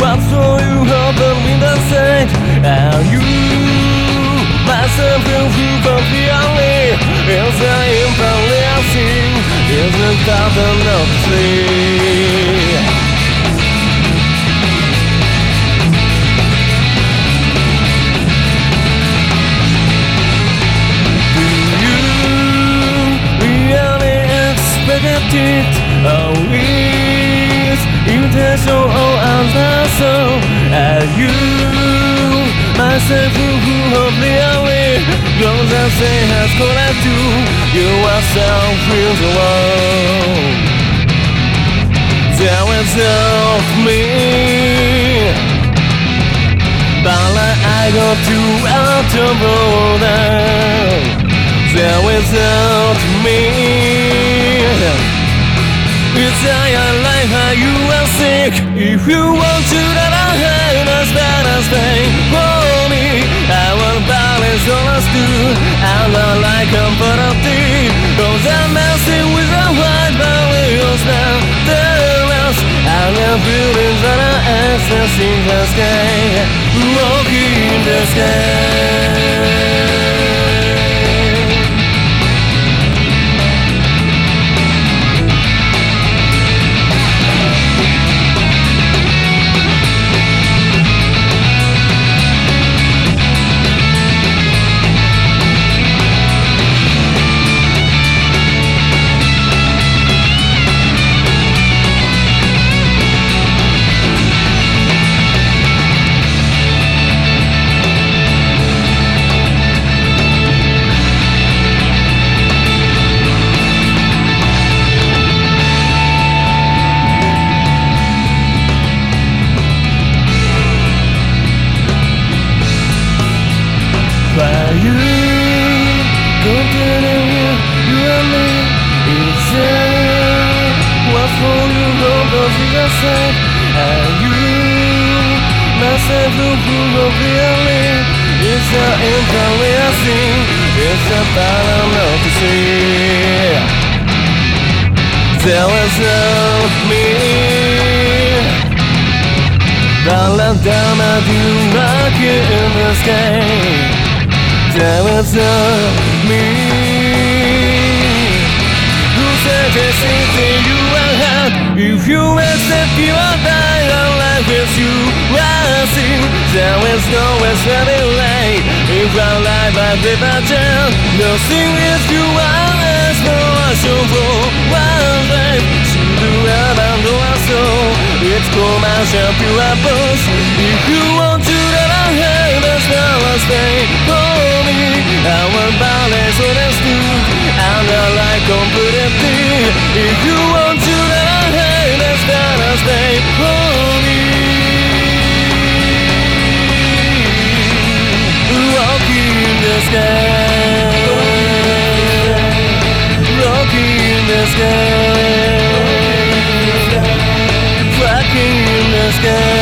Mas do you have the window side? Are you myself o from the assim, Is the embarrassing? Is the garden of sea? It, oh, we is intention or other so? Are you. Myself who of really Yours I say has collect to You yourself feels alone There is of me. But I go to out of order. There is of me It's I like how you are sick If you want to that I have bad as pain for me I will balance all I do I'm not like comfort of thee Cause I'm messing with a white barriers now There else I'm the feelings that I access in the sky Walking in the sky Não said Are you myself the full of reality It's the embarrassing It's the bottom of the sea There was no me Ballad down a view market in me If you accept you are dying on life with you. Rising There is no very late. If I did not tell Nothing if you are as for a show for one life To abandon our soul It's commercial pure boss If you want to that I have as well as sky Walking in the sky